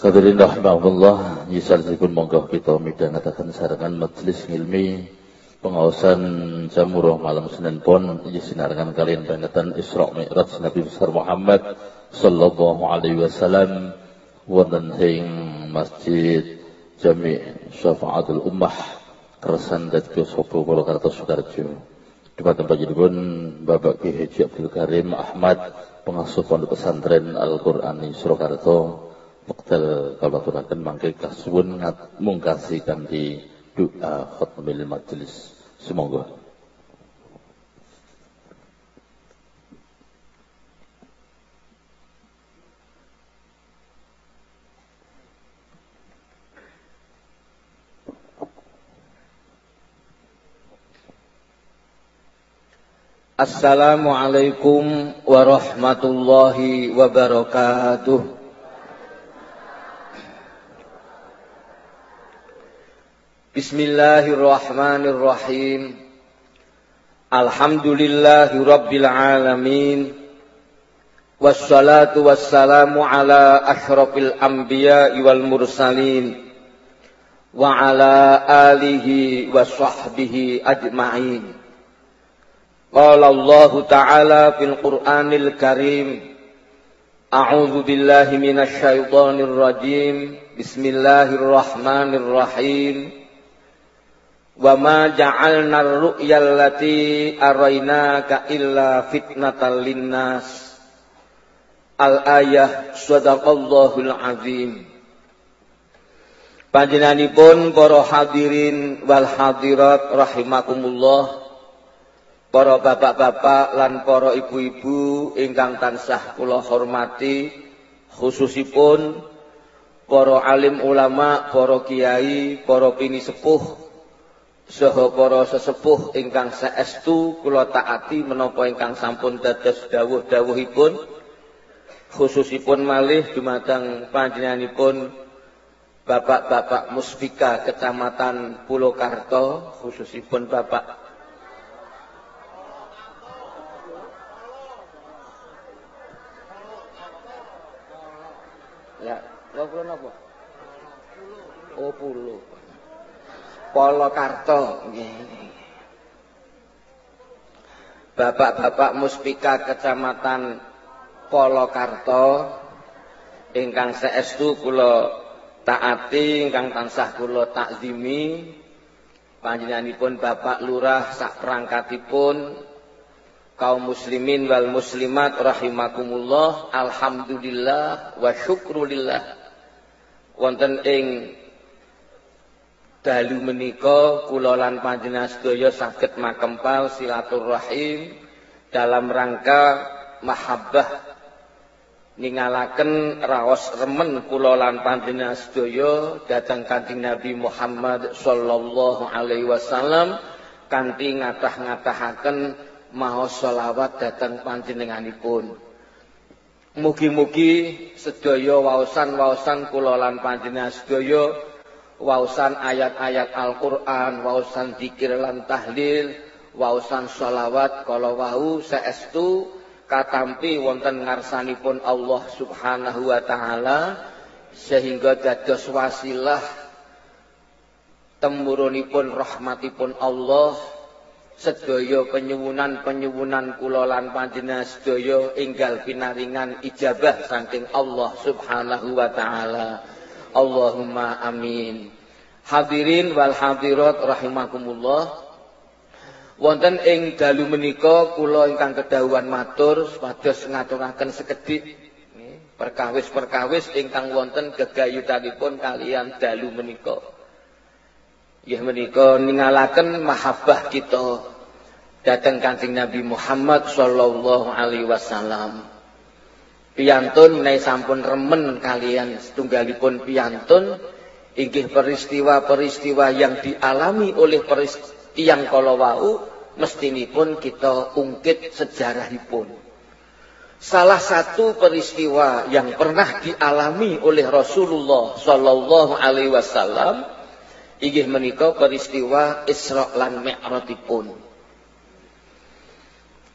Hadirin rahimahullah, yisalipun monggo kita midhangetaken sarengan majelis ilmi pengawasan Jamurah malam Senin pon sinarkan kalian pengetan Isra Mi'raj Nabi besar Muhammad sallallahu alaihi wasallam wonten ing Masjid Jami' Syafaatul Ummah Kersan dan Sopo Purwokerto Sudarjo. Di tempat pun Bapak Ki Haji Abdul Karim Ahmad pengasuh pondok pesantren Al-Qur'ani Surakarta Waktu kalau turakan mangke kasuwun ngat mungkasi di doa khutmil majlis. Semoga. Assalamualaikum warahmatullahi wabarakatuh. بسم الله الرحمن الرحيم الحمد لله رب العالمين والصلاة والسلام على أشرف الأنبياء والمرسلين وعلى آله وصحبه أجمعين قال الله تعالى في القرآن الكريم أعوذ بالله من الشيطان الرجيم بسم الله الرحمن الرحيم Wa ma ja'alna ar-ru'ya allati araynaka illa fitnatan linnas. Al-ayah sadaqallahul azim. Panjenenganipun para hadirin wal hadirat rahimakumullah. Para bapak-bapak lan para ibu-ibu ingkang tansah kula hormati khususipun para alim ulama, para kiai, para pini sepuh saha para sesepuh ingkang saestu kula taati menapa ingkang sampun dados dawuh-dawuhipun khususipun malih dumateng panjenenganipun Bapak-bapak Muspika Kecamatan Pulokarto khususipun Bapak Ya, lho napa? Oh, pulo. Polokarto Bapak-bapak Muspika Kecamatan Polokarto ingkang seestu kula taati ingkang tansah kula takzimi panjenenganipun Bapak Lurah sak perangkatipun kaum muslimin wal muslimat rahimakumullah alhamdulillah wa syukrulillah. Wonten ing dalu menika kula lan panjenengan sedaya saged makempal silaturahim dalam rangka mahabbah ningalaken raos remen kula lan panjenengan sedaya dhateng Kanjeng Nabi Muhammad sallallahu alaihi wasallam kanthi ngatah-ngatahaken maha selawat dhateng panjenenganipun. Mugi-mugi sedaya waosan-waosan kula lan panjenengan sedaya wausan ayat-ayat Al-Qur'an, wausan zikir lan tahlil, wausan sholawat kalau wau seestu katampi wonten ngarsanipun Allah Subhanahu wa taala sehingga dados wasilah temurunipun rahmatipun Allah sedaya penyuwunan-penyuwunan kula lan panjenengan sedaya enggal pinaringan ijabah saking Allah Subhanahu wa taala. Allahumma amin. Hadirin wal hadirat rahimakumullah. Wonten ing dalu menika kula ingkang kedahuan matur supados ngaturaken sekedhik perkawis-perkawis ingkang wonten gegayutanipun kalian dalu menika. Nggih menika ningalaken mahabbah kita dateng Kanjeng Nabi Muhammad sallallahu alaihi wasallam. Piantun menawi sampun remen kalian setunggalipun piantun inggih peristiwa-peristiwa yang dialami oleh tiang kala wau mestinipun kita ungkit sejarahipun. Salah satu peristiwa yang pernah dialami oleh Rasulullah sallallahu alaihi wasallam inggih menika peristiwa Isra lan Mi'rajipun.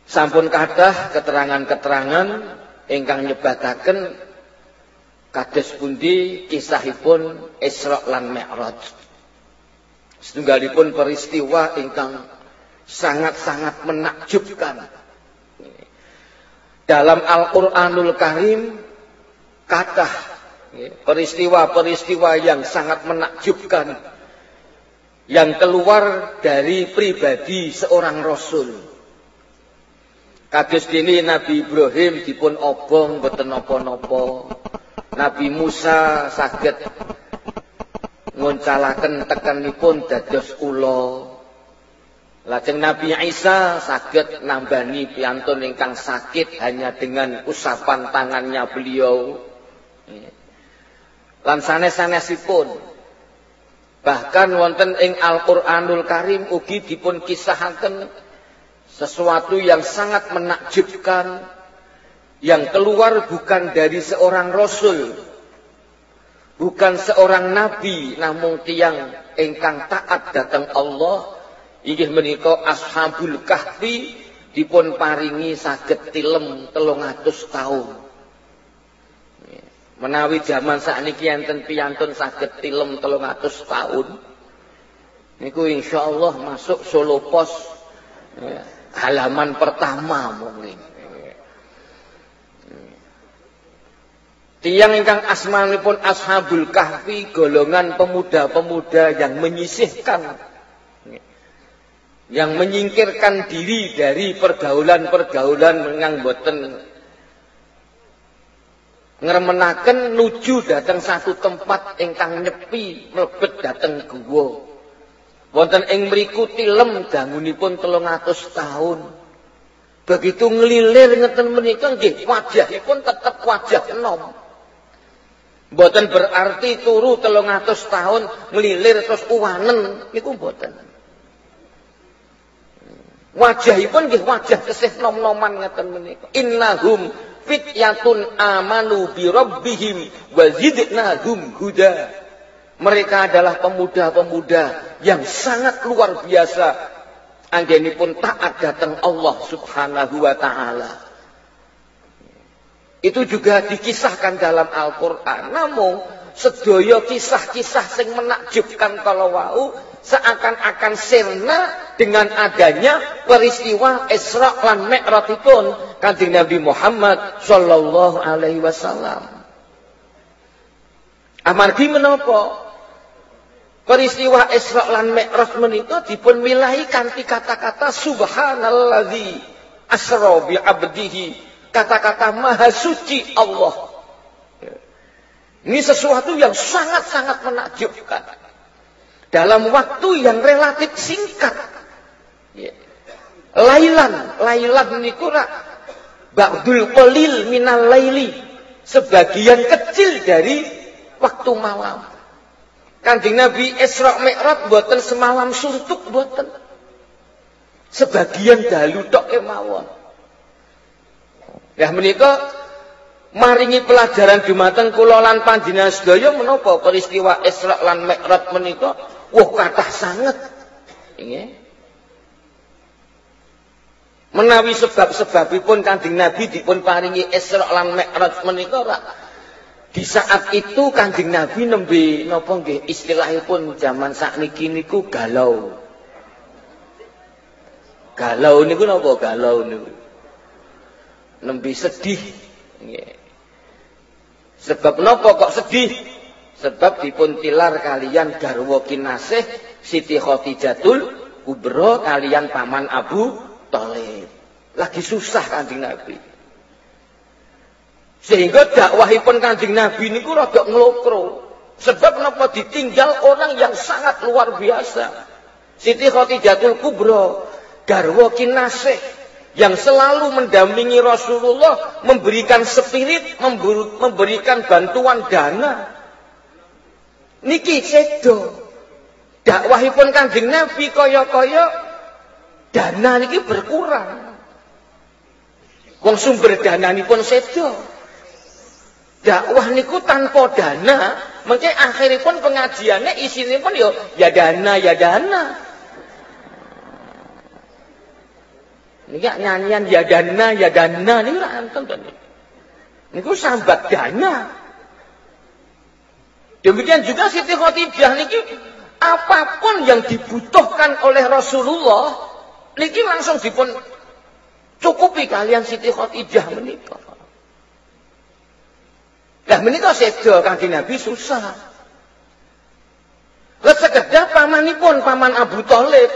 Sampun kathah keterangan-keterangan ingkang nyebataken kados pundi kisahipun Isra lan Mi'raj. Setunggalipun peristiwa ingkang sangat-sangat menakjubkan. Dalam Al-Qur'anul Karim kata peristiwa-peristiwa yang sangat menakjubkan yang keluar dari pribadi seorang rasul. Kados dene Nabi Ibrahim dipun obong boten napa-napa. Nabi Musa saged ngoncalaken tekanipun dados ula. Lajeng Nabi Isa saged nambani piantun ingkang sakit hanya dengan usapan tangannya beliau. Lan sanes-sanesipun bahkan wonten ing Al-Qur'anul Karim ugi dipun kisahaken sesuatu yang sangat menakjubkan yang keluar bukan dari seorang rasul bukan seorang nabi namun tiang ingkang taat datang Allah Inggih menika Ashabul Kahfi dipun paringi saged tilem 300 tahun. Menawi zaman sakniki enten piyantun saged tilem 300 tahun. Niku insyaallah masuk Solo Pos ya, halaman pertama mungkin. Tiang ingkang asmanipun Ashabul Kahfi golongan pemuda-pemuda yang menyisihkan yang menyingkirkan diri dari pergaulan-pergaulan yang boten ngermenaken nuju datang satu tempat ingkang nyepi mlebet dateng guwa wonten ing mriku tilem dangunipun 300 tahun begitu ngelilir ngeten menika nggih wajahipun tetep wajah enom Boten berarti turu 300 tahun ngelilir terus uwanen niku boten Wajahipun nggih wajah kesih nom-noman ngeten menika. Innahum fityatun amanu bi rabbihim wa zidnahum huda. Mereka adalah pemuda-pemuda yang sangat luar biasa. Anggenipun taat datang Allah Subhanahu wa taala. Itu juga dikisahkan dalam Al-Qur'an. Namun sedaya kisah-kisah sing menakjubkan kalau wau seakan-akan sirna dengan adanya peristiwa Isra lan Mi'raj pun Kanjeng Nabi Muhammad sallallahu alaihi wasallam. Amargi menapa? Peristiwa Isra lan Mi'raj menika dipun milahi kanthi kata-kata subhanalladzi asra bi abdihi. Kata-kata maha suci Allah ini sesuatu yang sangat-sangat menakjubkan. Dalam waktu yang relatif singkat. Ya. Lailan, lailan niku ba'dul qalil minal laili. Sebagian kecil dari waktu malam. Kanjeng Nabi Isra Mi'raj buatan semalam suntuk buatan. Sebagian dalu tok kemawon. Ya menika maringi pelajaran dumateng kula lan panjenengan sedaya menapa peristiwa Isra lan Mi'raj menika wah kathah sanget nggih menawi sebab-sebabipun Kanjeng Nabi dipun paringi Isra lan Mi'raj menika rak di saat itu Kanjeng Nabi nembe napa nggih istilahipun zaman sakniki niku galau galau niku napa galau niku nembe sedih nggih Sebab nopo kok sedih? Sebab dipun tilar kalian garwa kinasih Siti Khadijatul Kubro kalian paman Abu Thalib. Lagi susah Kanjeng Nabi. Sehingga dakwahipun Kanjeng Nabi niku rada nglokro. Sebab napa ditinggal orang yang sangat luar biasa. Siti Khadijatul Kubro garwa kinasih yang selalu mendampingi Rasulullah, memberikan spirit, memberikan bantuan dana. Niki sedo. Dakwahipun Kanjeng Nabi kaya-kaya dana niki berkurang. Wong sumber pun sedo. Dakwah niku tanpa dana, mengke akhiripun pengajiannya isinipun yo ya dana ya dana. Niki nyanyian ya dana ya dana niku ora enten to. Niku sambat dana. Demikian juga Siti Khadijah niki apa pun yang dibutuhkan oleh Rasulullah niki langsung dipun cukupi kalian Siti Khadijah menikah. Lah menika sedo Kanjeng Nabi susah. Lah sekedar pamanipun paman Abu Thalib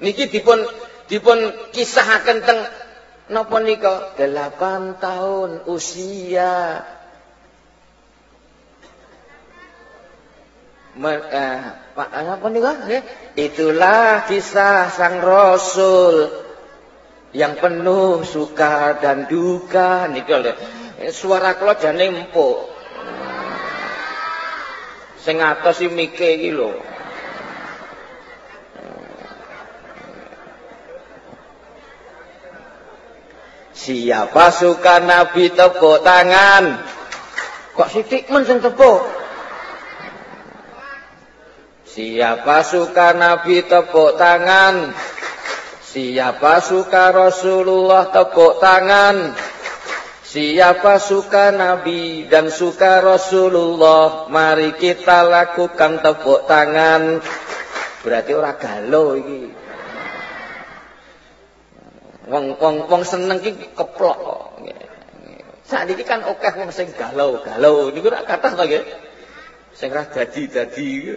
niki dipun dipun kisahaken teng napa nika 8 tahun usia Mer, eh, Pak, apa nih kan? Itulah kisah sang Rasul yang penuh suka dan duka. Kalau suara kalau jane empuk. Sing atas si mike iki lho. Siapa suka Nabi tepuk tangan? Kok sitik men sing tepuk? Siapa suka Nabi tepuk tangan? Siapa suka Rasulullah tepuk tangan? Siapa suka Nabi dan suka Rasulullah? Mari kita lakukan tepuk tangan. Berarti orang galau ini. Wong wong wong seneng ki keplok. Saat ini kan oke wong sing galau, galau. Niku rak kathah to nggih. Sing ra dadi-dadi.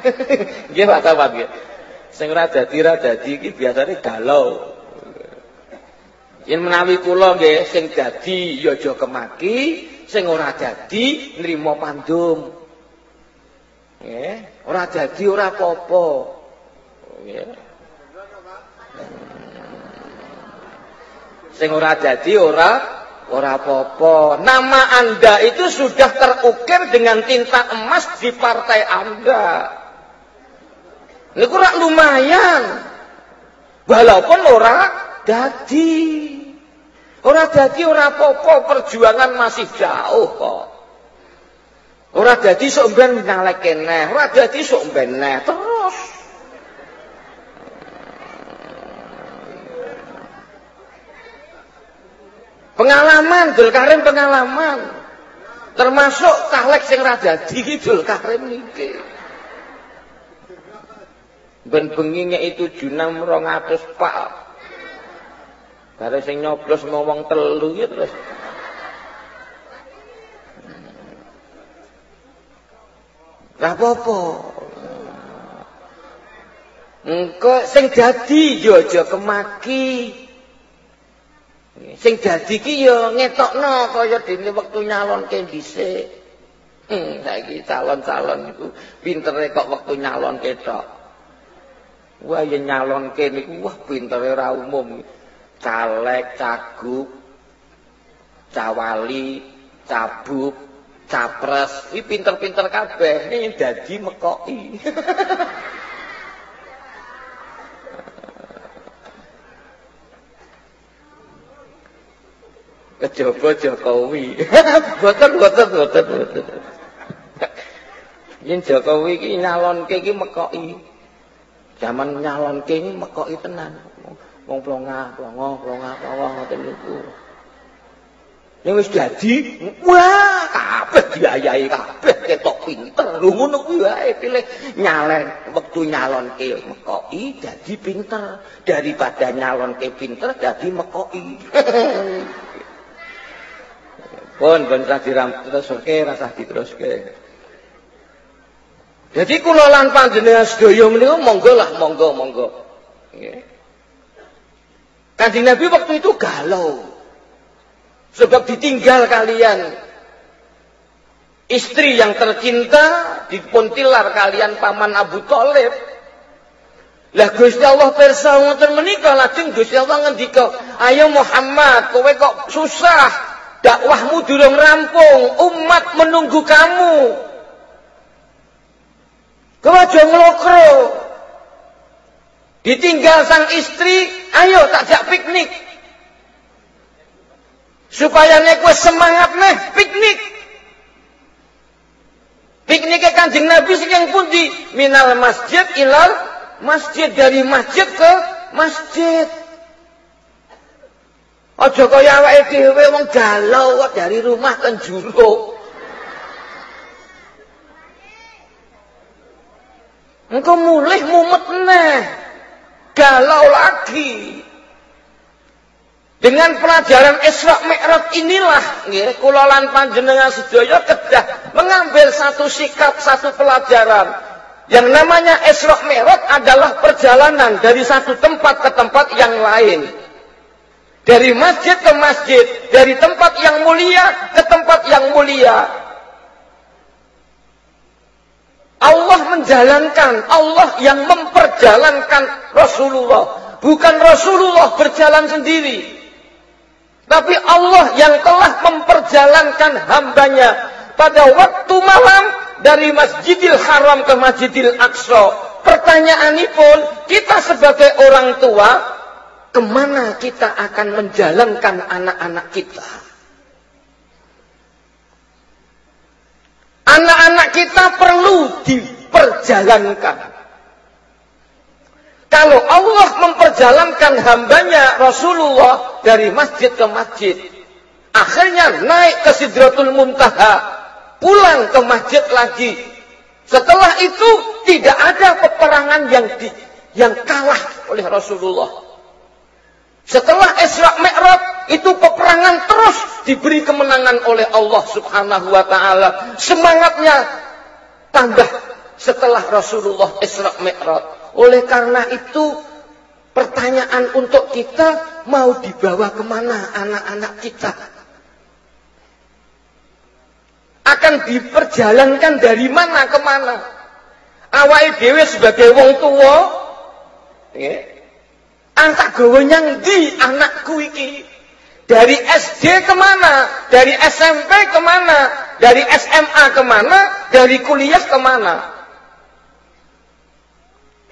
Nggih Pak Tawat nggih. Sing ora dadi ra dadi iki galau. Yen menawi kula nggih sing dadi ya aja kemaki, sing ora dadi nrimo pandum. Nggih, ora dadi ora apa-apa. Nggih. Sing ora dadi ora ora apa-apa. Nama Anda itu sudah terukir dengan tinta emas di partai Anda. Niku rak lumayan. Walaupun ora dadi. Ora dadi ora apa-apa, perjuangan masih jauh kok. Ora dadi sok ben nyalek kene, ora dadi sok ben terus. Pengalaman Dul Karim pengalaman. Termasuk caleg sing ra dadi iki Dul Karim niki. Ben benginya itu junam rong atus pak. Bare sing nyoblos ngomong telu ya terus. Lah apa-apa. Engko sing dadi yo aja kemaki. Sing dadi ki yo ngetokno kaya dene wektu nyalonke dhisik. Hmm, saiki calon-calon iku pintere kok wektu nyalon ketok. Wah yen nyalonke niku wah pintere ora umum. Caleg, cagup, cawali, cabuk, capres, iki pinter-pinter kabeh. Ini dadi mekoki. Kejaba Jokowi. Boten boten boten. Yen Jokowi iki nyalonke iki mekoki. Zaman nyalon kene mekoki tenan. Wong plonga, plonga, plonga, plonga ngoten niku. Ning wis dadi, wah, kabeh diayahi kabeh ketok pinter. Lho ngono kuwi wae pilih nyalen wektu nyalonke mekoki dadi pinter daripada nyalonke pinter dadi mekoki. Pun ben diram terus oke rasa diteruske. Jadi kula lan panjenengan sedaya menika monggo lah, monggo, monggo. Nggih. Kanjeng Nabi waktu itu galau. Sebab ditinggal kalian istri yang tercinta dipuntilar kalian paman Abu Thalib. Lah Gusti Allah pirsa ngoten menika lajeng Gusti Allah ngendika, "Ayo Muhammad, kowe kok susah, dakwahmu durung rampung, umat menunggu kamu." Kau aja ngelokro. Ditinggal sang istri, ayo tak takjak piknik supaya nek wis semangat nih piknik piknik kanjeng nabi sing yang pun minal masjid ilal masjid dari masjid ke masjid Aja kau awake dhewe EDW wong galau dari rumah ke juru. Engkau mulih mumet neh. Galau lagi. Dengan pelajaran Isra Mi'raj inilah nggih kula lan panjenengan sedaya kedah mengambil satu sikap, satu pelajaran. Yang namanya Isra Mi'raj adalah perjalanan dari satu tempat ke tempat yang lain. Dari masjid ke masjid, dari tempat yang mulia ke tempat yang mulia. Allah menjalankan, Allah yang memperjalankan Rasulullah. Bukan Rasulullah berjalan sendiri. Tapi Allah yang telah memperjalankan hambanya pada waktu malam dari Masjidil Haram ke Masjidil Aqsa. Pertanyaan ini pun, kita sebagai orang tua, ke mana kita akan menjalankan anak-anak kita? Anak-anak kita perlu diperjalankan. Kalau Allah memperjalankan hambanya Rasulullah dari masjid ke masjid. Akhirnya naik ke Sidratul Muntaha. Pulang ke masjid lagi. Setelah itu tidak ada peperangan yang di, yang kalah oleh Rasulullah. Setelah Isra Mi'raj itu peperangan terus diberi kemenangan oleh Allah Subhanahu wa taala. Semangatnya tambah setelah Rasulullah Isra Mi'raj. Oleh karena itu, pertanyaan untuk kita mau dibawa ke mana anak-anak kita? Akan diperjalankan dari mana ke mana? Awal dewe sebagai wong tua, ya, antak gawe di anakku iki. Dari SD kemana? Dari SMP kemana? Dari SMA kemana? Dari kuliah kemana?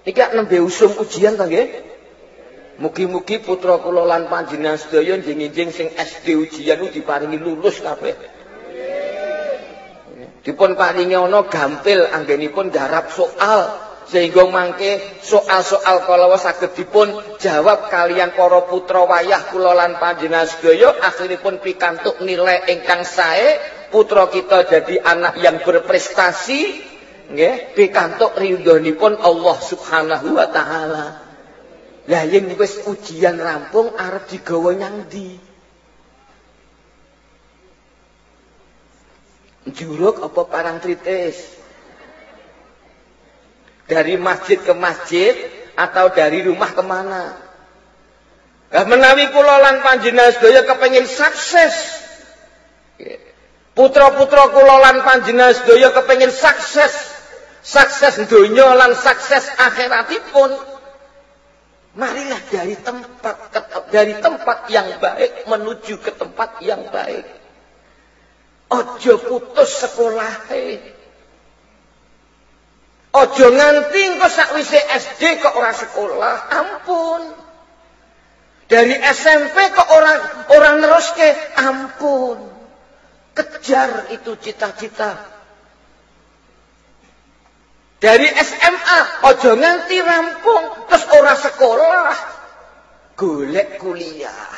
Iki nembe usum ujian ta nggih? Mugi-mugi putra kula lan panjenengan sedaya njing-njing sing SD ujian diparingi lulus kabeh. Dipun paringi ana gampil anggenipun garap soal sehingga mangke soal-soal kala saged dipun jawab kalian para putra wayah kula lan panjenengan sedaya akhiripun pikantuk nilai ingkang sae putra kita jadi anak yang berprestasi nggih pikantuk ridhonipun Allah Subhanahu wa taala. Lah yen wis ujian rampung arep digawa nyang ndi? Juruk apa parang tritis? Dari masjid ke masjid atau dari rumah ke mana? Lah menawi kula lan panjenengan sedaya kepengin sukses. Putra-putra kula lan panjenengan sedaya kepengin sukses sukses dunia lan sukses akhiratipun marilah dari tempat ke, dari tempat yang baik menuju ke tempat yang baik ojo putus sekolah ojo nganti engko sakwise SD kok ora sekolah ampun dari SMP kok orang orang neruske ampun kejar itu cita-cita dari SMA ojo nganti rampung terus ora sekolah. Golek kuliah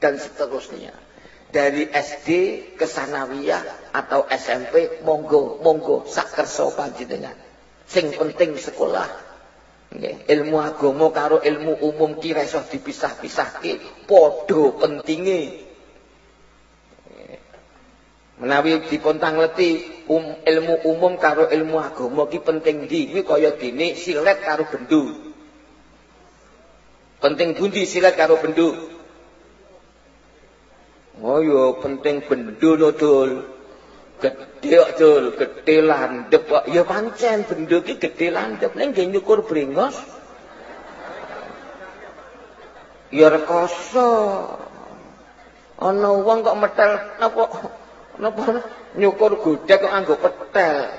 dan seterusnya. Dari SD ke sanawiyah atau SMP monggo monggo sak kersa panjenengan. Sing penting sekolah. Nggih, ilmu agama karo ilmu umum ki iso dipisah-pisahke, padha pentinge. Menawi dipun tangleti um, ilmu umum karo ilmu agama ki penting ndi? Kuwi kaya dene silet karo bendu. Penting bundi silet karo bendu? Oh yo penting bendu no dul. Gedhe kok dul, gedhe landhep kok. Ya pancen bendu ki gedhe landhep ning nggih nyukur brengos. Ya rekoso. Ana wong kok metel napa Napa nyukur godhek kok anggo petel?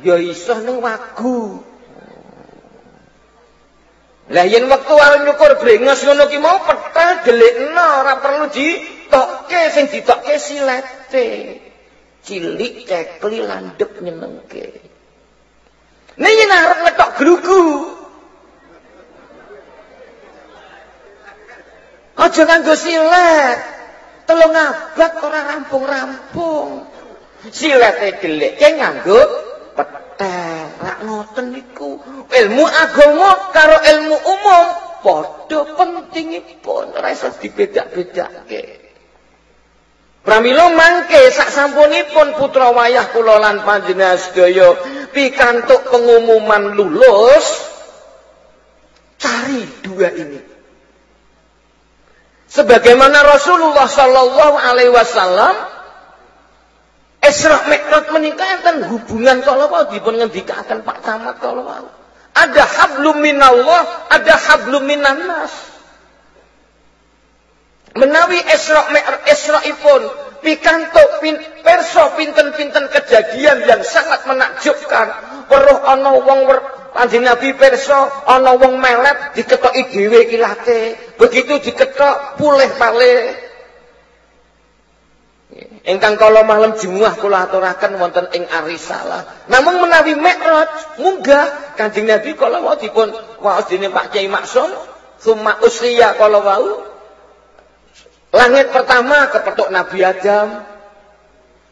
Ya iso ning wagu. Lah yen wektu arep nyukur brengos ngono ki mau petel delikno ora perlu ditokke sing ditokke silete. Cilik cekli landhep nyenengke. Ning yen arep ngetok grugu. Aja nganggo silet. telung abad ora rampung-rampung. Silete delik ke nganggo petel, rak ngoten niku. Ilmu agama karo ilmu umum padha pentingipun, ora iso dibedak-bedake. Pramila mangke sak sampunipun putra wayah kula lan panjenengan sedaya pikantuk pengumuman lulus cari dua ini. Sebagaimana Rasulullah sallallahu alaihi wasallam Isra Mi'raj menika enten hubungan kala wau dipun ngendikaken Pak Camat kala wau. Ada hablum minallah, ada hablum minannas. Menawi Isra Mi'raj ipun pikantuk pin, perso pinten-pinten kejadian yang sangat menakjubkan. Weruh ana wong Kanjeng Nabi perso ana wong melet diketoki dhewe ilate. Begitu diketok pulih malih. Ingkang kala malam Jumat kula aturaken wonten ing Arisalah. Namun menawi Mi'raj munggah Kanjeng Nabi kala wau dipun waos dening Pak Kiai Maksum, summa usriya kala wau. Langit pertama kepetuk Nabi Adam.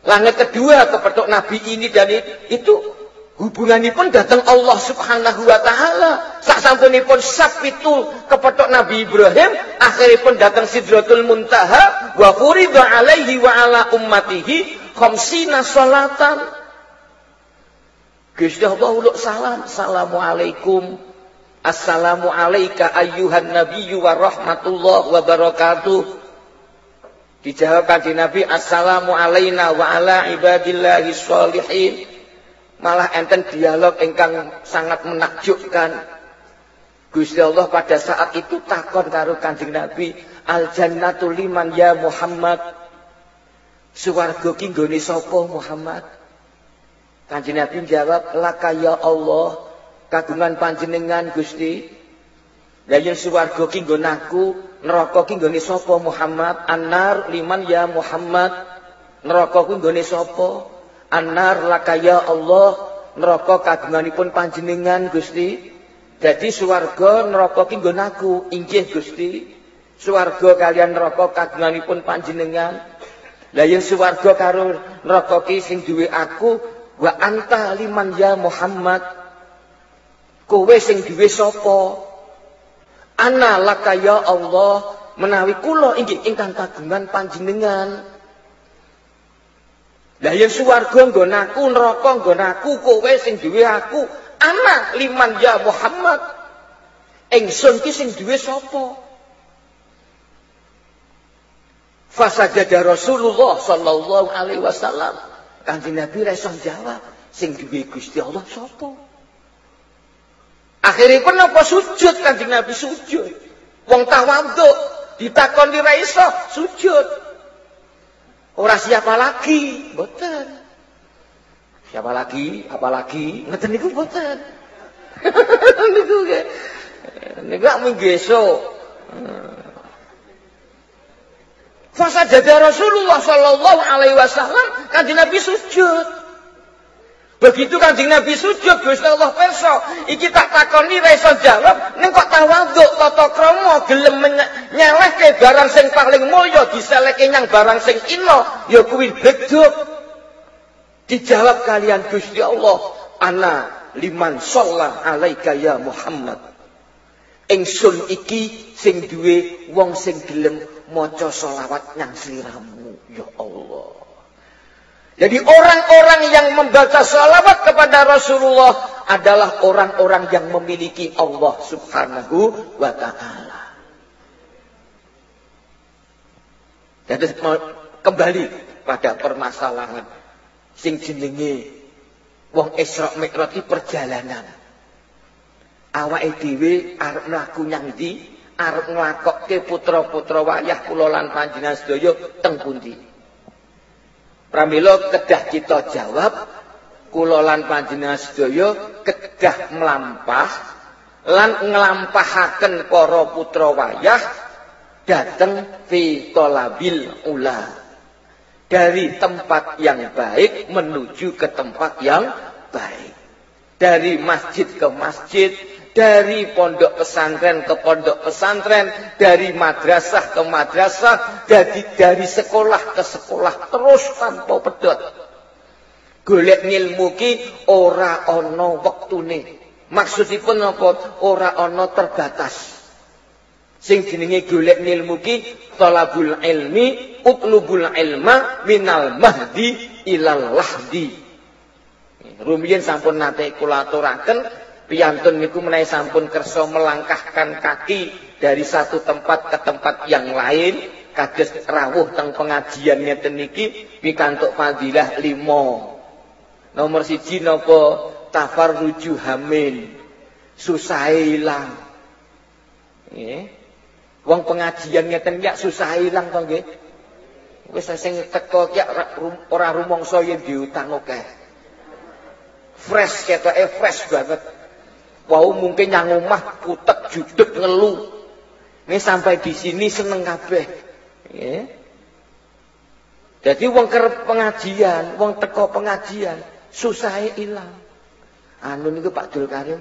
Langit kedua kepetuk Nabi ini dan itu Hubunganipun datang Allah Subhanahu wa taala. Sak sampunipun sapitul kepetok Nabi Ibrahim, akhiripun datang Sidratul Muntaha wa furida alaihi wa ala ummatihi khamsina salatan. Gusti Allah uluk salam. Assalamualaikum. Assalamu alayka ayyuhan nabiyyu wa rahmatullah wa barakatuh. Dijawab kanjeng Nabi, Assalamu alayna wa ala ibadillahi sholihin malah enten dialog ingkang sangat menakjubkan. Gusti Allah pada saat itu takon karo Kanjeng Nabi, "Al jannatu liman ya Muhammad?" Suwarga ki nggone sapa Muhammad? Kanjeng Nabi jawab, "Laka ya Allah, kagungan panjenengan Gusti." Lah yen suwarga ki nggon aku, neraka ki nggone sapa Muhammad? Anar liman ya Muhammad. Neraka ku nggone sapa? Anar lakaya Allah neraka kagunganipun panjenengan Gusti. Jadi swarga neraka ki nggon aku, inggih Gusti. Swarga kalian neraka kagunganipun panjenengan. Lah yen swarga karo neraka ki sing duwe aku, wa anta liman ya Muhammad. Kowe sing duwe sapa? Ana lakaya Allah menawi kula inggih ingkang kagungan panjenengan. Lah yen swarga nggon aku, neraka nggon aku, kowe sing duwe aku, anak liman ya Muhammad. Ingsun ki sing duwe sapa? Fasajada Rasulullah sallallahu alaihi wasallam. Kanjeng Nabi ra jawab, sing duwe Gusti Allah sapa? Akhirnya pun apa sujud kanjeng Nabi sujud. Wong tawaduk ditakoni ra iso sujud. Ora siapa lagi, boten. Siapa lagi? Apalagi? Ngeten niku boten. niku nggih. Niku menggeso. Fasa jadi Rasulullah Sallallahu Alaihi Wasallam kan Nabi sujud. Begitu kanjeng Nabi sujud, Gusti Allah perso, iki tak takoni ra iso jawab, ning kok tawaduk tata krama gelem nyelehke barang sing paling mulya diseleke nyang barang sing ina, ya kuwi beduk. Dijawab kalian Gusti Allah, ana liman sholla alaika ya Muhammad. Ingsun iki sing duwe wong sing gelem maca selawat nyang sliramu, ya Allah. Jadi orang-orang yang membaca salawat kepada Rasulullah adalah orang-orang yang memiliki Allah subhanahu wa ta'ala. Jadi kembali pada permasalahan sing jenenge wong Isra Mi'raj perjalanan. Awake dhewe arep mlaku nyang ndi? Arep nglakokke putra-putra wayah kula lan panjenengan sedaya teng pundi? Pramila kedah kita jawab kula lan panjenengan sedaya kedah melampah lan nglampahaken para putra wayah dateng fi talabil ula. Dari tempat yang baik menuju ke tempat yang baik. Dari masjid ke masjid dari pondok pesantren ke pondok pesantren, dari madrasah ke madrasah, dari, dari sekolah ke sekolah, terus tanpa pedot. golek ngilmu ki ora ana wektune. Maksudipun napa? Ora ana terbatas. Sing jenenge golek ilmu ki talabul ilmi utlubul ilma minal mahdi ilal lahdi. Rumiyin sampun nate kula aturaken piyantun niku menawi sampun kersa melangkahkan kaki dari satu tempat ke tempat yang lain kados rawuh teng pengajian ngeten niki pikantuk fadilah limo. Nomor siji napa tafarruju hamil. Susah ilang. Nggih. Wong pengajian ngeten ya susah ilang to nggih. Wis sing teko ki ora rumangsa yen diutang akeh. Fresh ketoke fresh banget. Wau mungkin yang omah putek judek ngelu. Ini sampai di sini seneng kabeh. Nggih. Jadi wong kerep pengajian, wong teko pengajian, susah ilang. Anu niku Pak Dul Karim.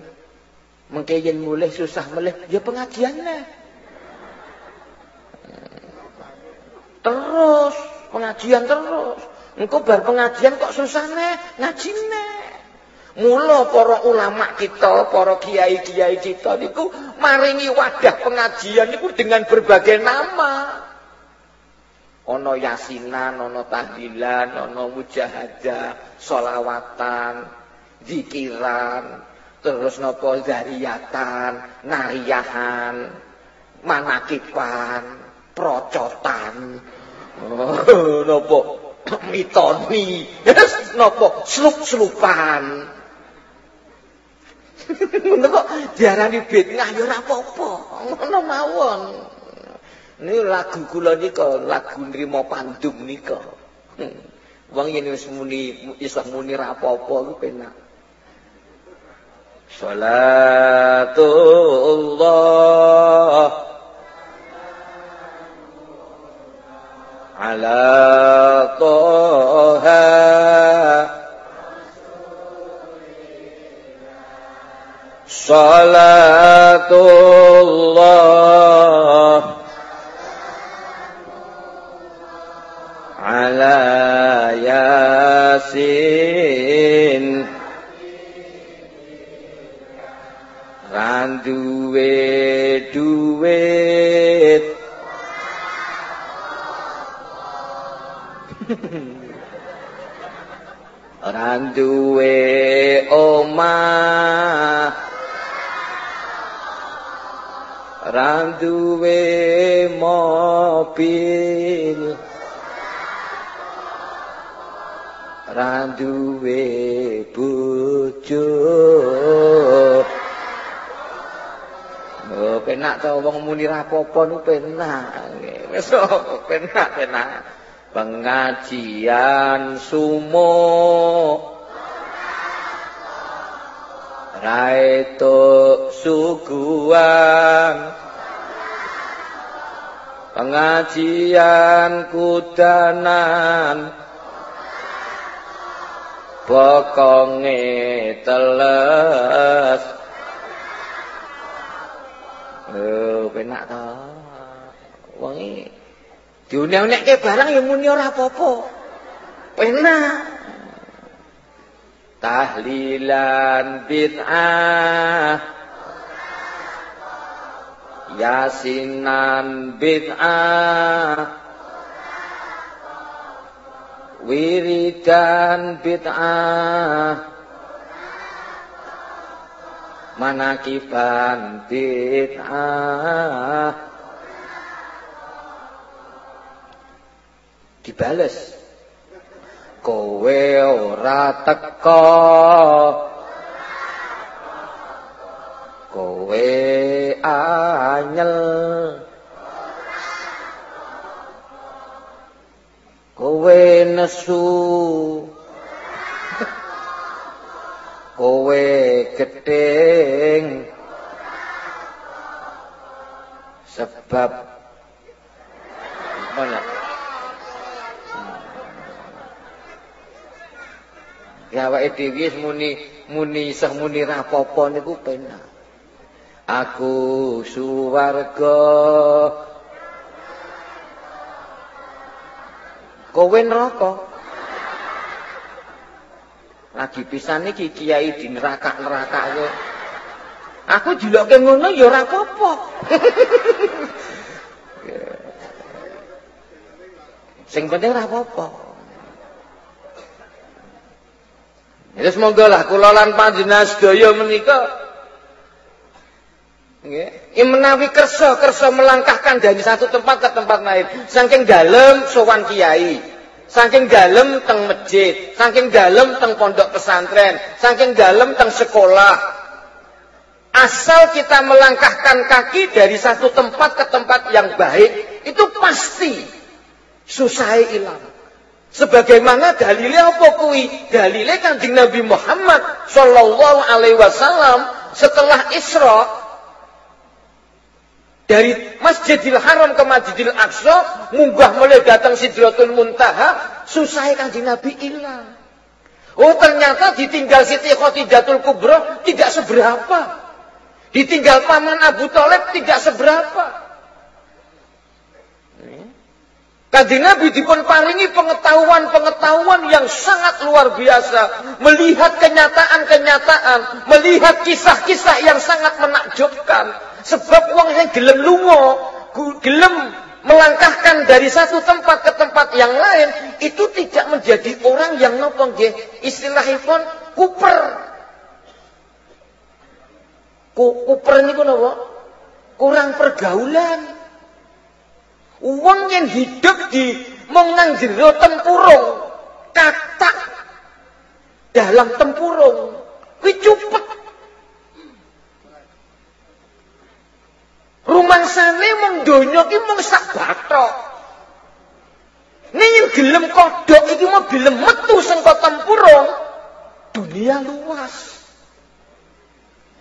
Mengke yen mulih susah mulih ya pengajian lah. Terus pengajian terus. Engkau bar pengajian kok susah nih ngaji nih. Mula para ulama kita, para kiai-kiai kita niku maringi wadah pengajian niku dengan berbagai nama. Ono yasinan, ono tahlilan, ono mujahadah, solawatan, zikiran, terus nopo zariyatan, nariyahan, manakipan, procotan, Oh, napa mitoni. Yes, napa slup-slupan. ngono diarani bidnah ya ora apa-apa. Ngono mawon. Ini lagu kula nika lagu nrimo pandum nika. Wong yen wis muni iso muni ra apa-apa ku penak. Salatullah Ala Tuhan salatullah ala yasin. Randuwe duwe Randuwe omah. Randuwe mobil Randuwe bojo Oh, penak to wong muni rapopo nu penak. Wis penak penak. pengajian sumo raito suguan pengajian kudanan bokonge teles oh penak to wong Diunek-unekke barang ya muni ora apa-apa. Penak. Tahlilan bid'ah. Yasinan bid'ah. Wiridan bid'ah. Manakiban bid'ah. dibales kowe ora teko kowe anyel kowe nesu. Kowe gedeng sebab. Mana Ya? Awake dhewe muni muni isih muni rapopo niku penak. Aku suwarga. Kowe neraka. Lagi pisan iki kiai di neraka-neraka yo. Aku ke ngono ya ora apa-apa. Sing penting ora apa-apa. Ya semoga lah kula lan panjenengan sedaya menika nggih menawi kersa-kersa melangkahkan dari satu tempat ke tempat lain saking dalem sowan kiai Saking dalam teng masjid, saking dalam teng pondok pesantren, saking dalam teng sekolah. Asal kita melangkahkan kaki dari satu tempat ke tempat yang baik, itu pasti susah hilang. Sebagaimana dalilnya apa kui? Dalilnya kanjeng Nabi Muhammad Sallallahu Alaihi Wasallam setelah Isra dari Masjidil Haram ke Masjidil Aqsa, munggah mulai datang Sidratul Muntaha, susah kanjeng Nabi hilang. Oh ternyata ditinggal Siti Khadijatul Kubro tidak seberapa. Ditinggal paman Abu Talib tidak seberapa. Kanjeng Nabi dipun pengetahuan-pengetahuan yang sangat luar biasa. Melihat kenyataan-kenyataan. Melihat kisah-kisah yang sangat menakjubkan. Sebab uang yang gelem lungo, gelem melangkahkan dari satu tempat ke tempat yang lain, itu tidak menjadi orang yang nopo nggih, istilahipun kuper. Kuper niku napa? Kurang pergaulan. Uang yang hidup di mong nang jero tempurung, katak dalam tempurung, kuwi cupet Rumangsane mung donya ki mung sak bathok. Ning gelem kodhok iki mau gelem metu saka tempurung, dunia luas.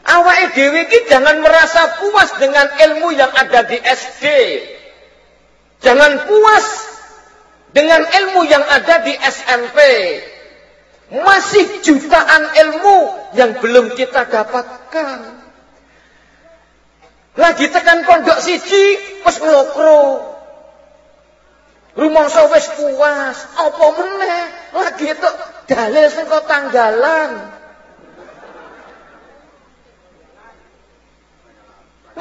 Awake dhewe iki jangan merasa puas dengan ilmu yang ada di SD. Jangan puas dengan ilmu yang ada di SMP. Masih jutaan ilmu yang belum kita dapatkan. Lagi tekan pondok siji wis nglokro. Rumangsa wis puas, apa meneh? Lagi itu dalil sing tanggalan.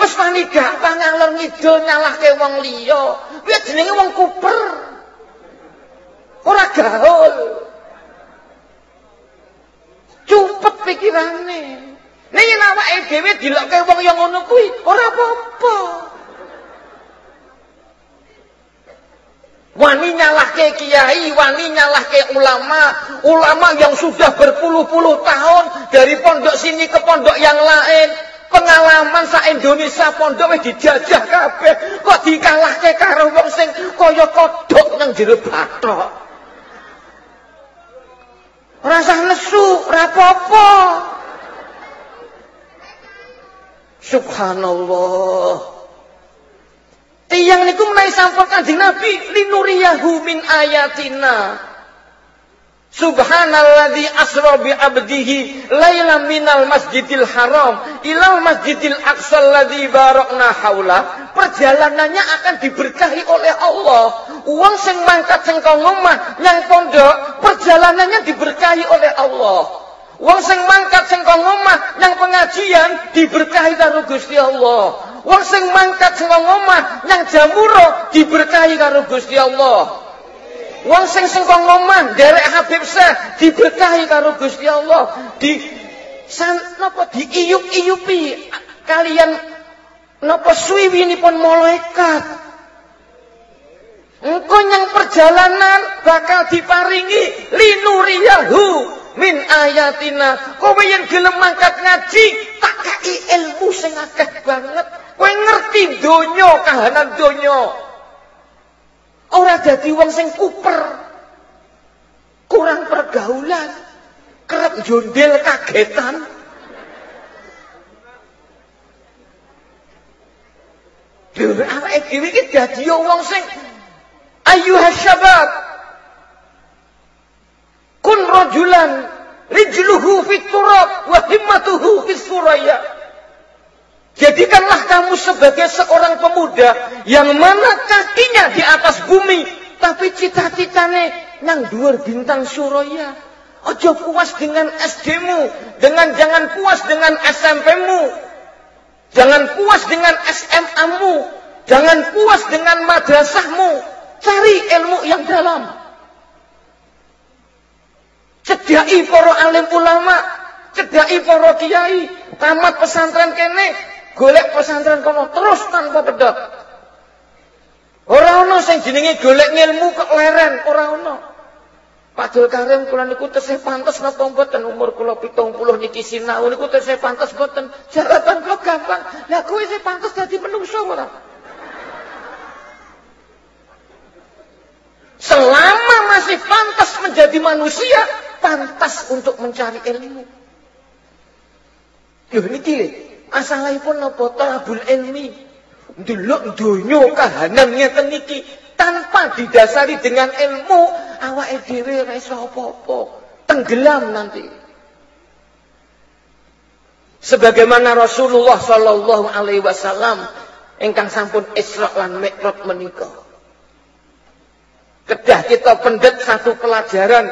Wis wani gampang ngalor ngidul nyalahke wong liya. Kuwi jenenge wong kuper. Ora gaul. Cupet pikirane. Nek yen awake dhewe dilokke wong yang ngono kuwi ora apa-apa. Wani nyalahke kiai, wani nyalahke ulama, ulama yang sudah berpuluh-puluh tahun dari pondok sini ke pondok yang lain. Pengalaman sa Indonesia pondok wis dijajah kabeh, kok dikalahke karo wong sing kaya kodhok nang jero bathok. Rasa nesu, ora apa-apa. Subhanallah. Tiang niku menawi sampun Kanjeng Nabi linuriyahu min ayatina. Subhanalladzi asra bi abdihi lailan minal masjidil haram ilal masjidil aqsa alladzi barakna haula. Perjalanannya akan diberkahi oleh Allah. Uang sing mangkat sing omah nyang pondok, perjalanannya diberkahi oleh Allah. Wong sing mangkat sing kok ngomah yang pengajian diberkahi karo Gusti Allah. Wong sing mangkat sing kok ngomah yang jamuro diberkahi karo Gusti Allah. Wong sing kok ngomah derek Habib Syekh diberkahi karo Gusti Allah. Di san napa diiyup-iyupi kalian napa suwiwinipun malaikat. Engko yang perjalanan bakal diparingi linuriyahu min ayatina kowe yang gelem mangkat ngaji tak kai ilmu sing akeh banget kowe ngerti donya kahanan donya ora dadi wong sing kuper. Kurang pergaulan. Kerep jondel kagetan. Lha awake dhewe iki dadi wong sing ayyuhas syabab. Kun rojulan rijluhu fit turab wa himmatuhu fis suraya. Jadikanlah kamu sebagai seorang pemuda yang mana kakinya di atas bumi, tapi cita-citane nang dhuwur bintang suraya. Ojo puas dengan SD-mu, dengan jangan puas dengan SMP-mu. Jangan puas dengan SMA-mu, jangan puas dengan madrasahmu. Cari ilmu yang dalam. Cedai para alim ulama, cedai para kiai, tamat pesantren kene, golek pesantren kono terus tanpa pedot. Ora ana sing jenenge golek ilmu kok leren, ora ana. Pak Dul Karim kula niku tesih pantes napa mboten umur kula 70 niki sinau niku tesih pantes mboten. Jabatan kula gampang. Lah kowe sing pantes dadi menungso ora? Selama masih pantas menjadi manusia, pantas untuk mencari ilmu. Lho niki lho, asalipun napa talabul ilmi? Delok donya kahanan ngeten niki tanpa didasari dengan ilmu awake dhewe ora iso apa-apa, tenggelam nanti. Sebagaimana Rasulullah sallallahu alaihi wasallam ingkang sampun Isra lan Mi'raj menika. Kedah kita pendet satu pelajaran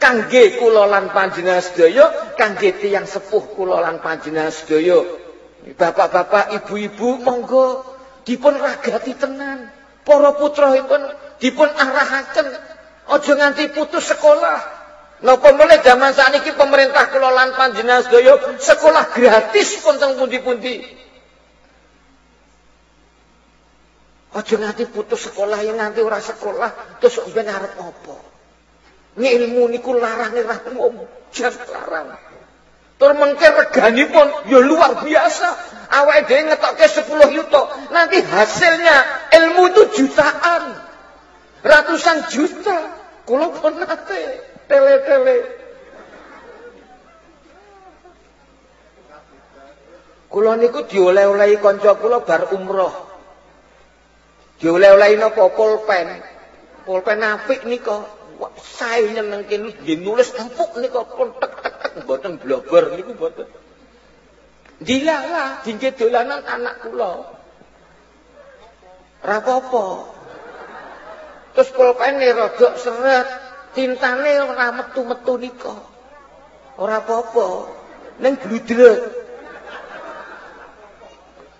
kangge kula lan panjenengan sedaya, kangge tiyang sepuh kula lan panjenengan sedaya. Bapak-bapak, ibu-ibu, monggo dipun ragati tenan. Para putrahipun dipun arahaken aja nganti putus sekolah. Napa meneh zaman sakniki pemerintah kula lan panjenengan sedaya sekolah gratis pun teng pundi-pundi. Aja nganti putus sekolah yang nganti ora sekolah terus ben arep apa. Ilmu niku larane ra umum, jan larang. Tur mengke reganipun ya luar biasa. Awake dhewe ngetokke 10 yuto, nanti hasilnya ilmu itu jutaan. Ratusan juta. Kula pun nate tele-tele. Kula niku dioleh-olehi kanca kula bar umroh. Dioleh-olehi napa pulpen. Pulpen apik nika. Sae nyenengke nulis empuk nika pun mboten blobor niku mboten. Dilalah dinggih dolanan anak kula. Ora apa-apa. Terus pulpene rada seret, tintane ora metu-metu nika. Ora apa-apa. Ning gludrek.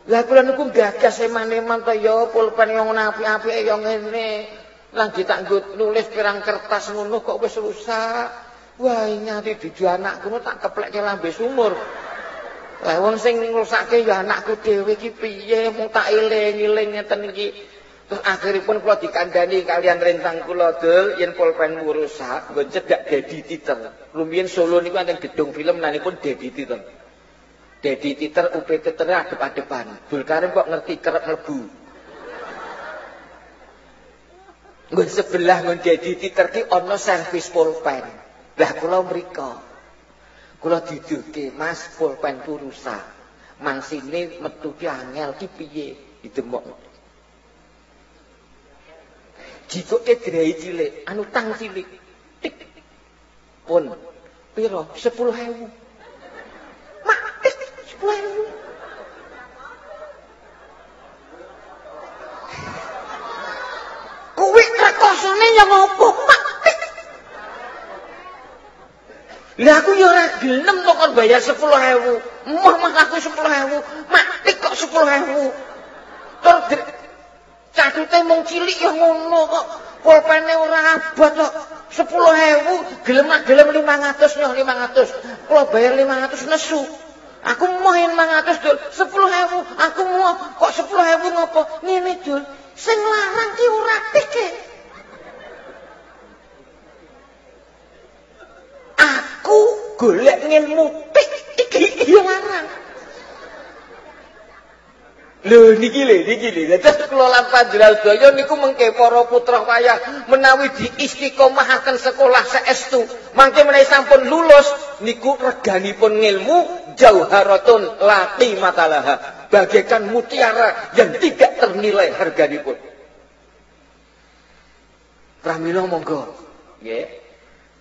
Lah kula niku gagas eman-eman ta ya pulpen yang apik-apike ya ngene. Lagi tak nulis pirang kertas ngono kok wis rusak. Wah, nyati dudu anakku tak keplekke lambe sumur. Lah wong sing ngrusakke ya anakku dhewe iki piye mung tak eling-eling ngeten iki. Terus akhiripun kula dikandani kalian rentang kula dul yen pulpen rusak nggon cedak dadi titer. Rumiyin Solo niku wonten gedung film nanipun dadi titer. Dadi titer UP titer adep-adepan. Dul Karim kok ngerti kerep mlebu. Nggon sebelah nggon dadi titer ki ana servis pulpen. Lah kula mriko. Kula diduke, Mas, pulpen ku rusak. Mangsine metu ki angel ki piye? Didemok. Jikoke dirai cilik, anu tang cilik. Tik. Pun. Piro? 10.000. Mak, tik 10.000. Kuwi rekosane yang opo? Mak, tik. Lah aku ya ora gelem kok bayar 10.000. Mah mah aku 10.000. Matik kok 10.000. Tur catute mung cilik ya ngono kok. Pulpene ora abot kok. 10.000 gelem gelem 500 yo 500. Kula bayar 500 nesu. Aku mau 500 dul, 10.000. Aku mau kok 10.000 ngopo? Ngene dul. Sing larang ki ora tike. Golek ngilmu tik iki larang. Lho niki lho niki lho. Terus kula lan panjenengan sedaya niku mengke para putra wayah menawi diistiqomahaken sekolah saestu, mangke menawi sampun lulus niku reganipun ngilmu jauharatun lati matalaha, bagaikan mutiara yang tidak ternilai harganipun. Pramila monggo. Nggih.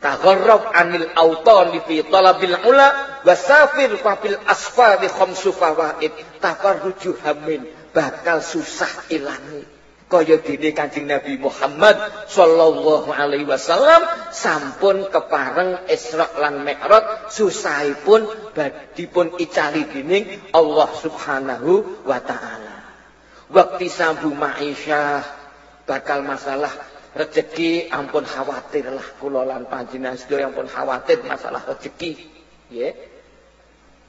Tagharrab anil autani fi talabil ula wasafir fa fil asfari khamsu fawaid tafarruju hamin bakal susah ilangi kaya dene Kanjeng Nabi Muhammad sallallahu alaihi wasallam sampun kepareng Isra lan Mi'raj susahipun badipun icari dening Allah Subhanahu wa taala. Waktu sambu ma'isyah bakal masalah rezeki ampun khawatir lah kula lan panjenengan ampun khawatir masalah rezeki nggih.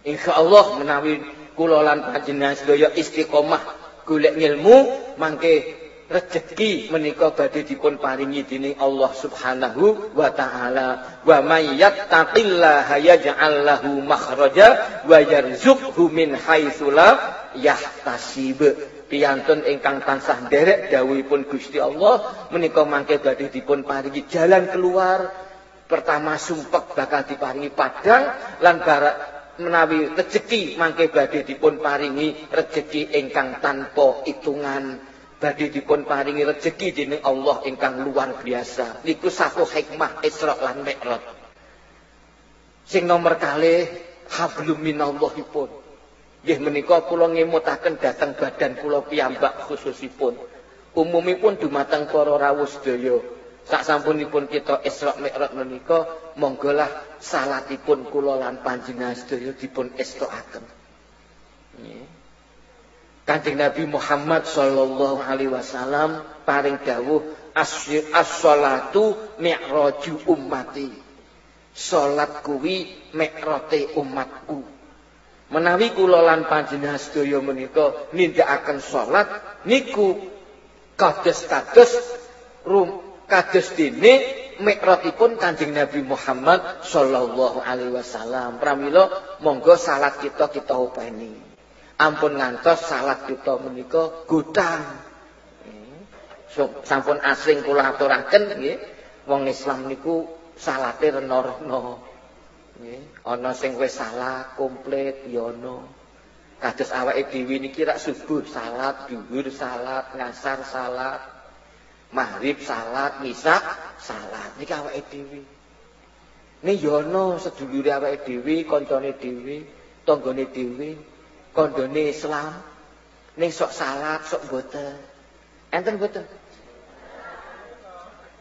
Insyaallah menawi kula lan panjenengan istiqomah golek ilmu mangke rezeki menika badhe dipun paringi dening Allah Subhanahu wa taala. Wa may yattaqillaha yaj'al lahu makhraja wa yarzuqhu min haitsu la yahtasib piyantun ingkang tansah nderek dawuhipun Gusti Allah menika mangke badhe dipun paringi jalan keluar. Pertama sumpek bakal diparingi padang lan barak menawi rezeki mangke badhe dipun paringi rezeki ingkang tanpa hitungan. Badhe dipun paringi rezeki dening Allah ingkang luar biasa. Niku satu hikmah Isra lan Mi'raj. Sing nomor kalih hablum minallahipun Nggih menika kula ngemutaken dhateng badan kula piyambak khususipun. Umumipun dumateng para rawuh sedaya. Sak sampunipun kita Isra Mi'raj menika monggolah salatipun kula lan panjenengan sedaya dipun estokaken. Nggih. Kanjeng Nabi Muhammad sallallahu alaihi wasallam paring dawuh as-shalatu mi'raju ummati. Salat kuwi mi'rate umatku. Menawi kula lan panjenengan sedaya menika nindakaken salat niku kados-kados rum kados dene mikrotipun Kanjeng Nabi Muhammad sallallahu alaihi wasallam. Pramila monggo salat kita kita openi. Ampun ngantos salat kita menika godang. So, sampun asring kula aturaken nggih. Wong Islam niku salate rena-rena. Nggih, ana sing wis salah komplit ana. Kados awake dhewe niki rak subuh salat, dhuwur salat, ngasar salat, maghrib salat, nisa salat. Niki awake dhewe. Ya ana sedulure awake dhewe, kancane dhewe, tanggane dhewe, kandhane Islam. Ning sok salat, sok mboten. Enten mboten?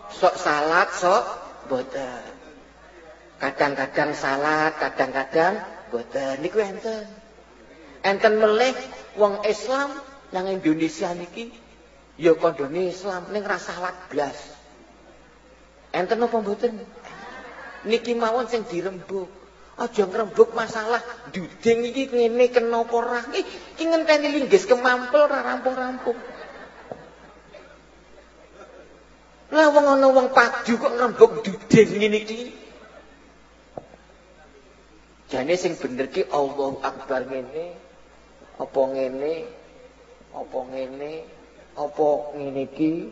Sok salat, sok mboten. Kadang-kadang salat, kadang-kadang boten niku enten. Enten melih wong Islam nang Indonesia niki ya kandhane Islam ning ra salat blas. Enten apa mboten? Niki mawon sing dirembuk. Aja ngrembug masalah duding iki ngene kena ora. Iki ngenteni linggis kemampel ora rampung-rampung. Lah wong ana wong padu kok ngrembug duding ngene iki. Jane sing bener ki Allahu Akbar ngene apa ngene apa ngene apa ngene iki?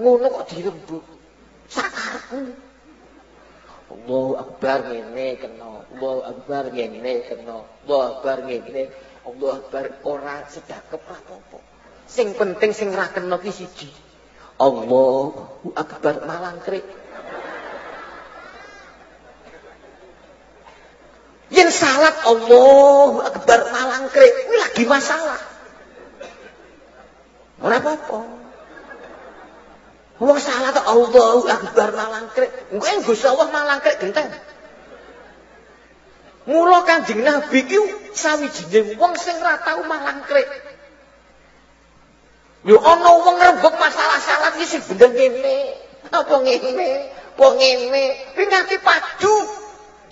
Ngono kok dirembuk? Sakarepmu. Allahu Akbar ngene kena Allahu Akbar ngene kena Allahu Akbar ngene Allahu Akbar ora sedakep apa-apa. Sing penting sing ra kena ki siji. Allahu Akbar malangkrik Yen salat Allah Akbar malangkrik, ini lagi masalah. Ora apa-apa. Wong salat Allahu Akbar malangkrik, engko Gusti Allah malangkrik genteng. Mula Kanjeng Nabi ki sawijining wong sing ora tau malangkrik. Yo ana wong rembug masalah salat iki sing bener ngene. Apa ngene? Apa ngene? Pingati padu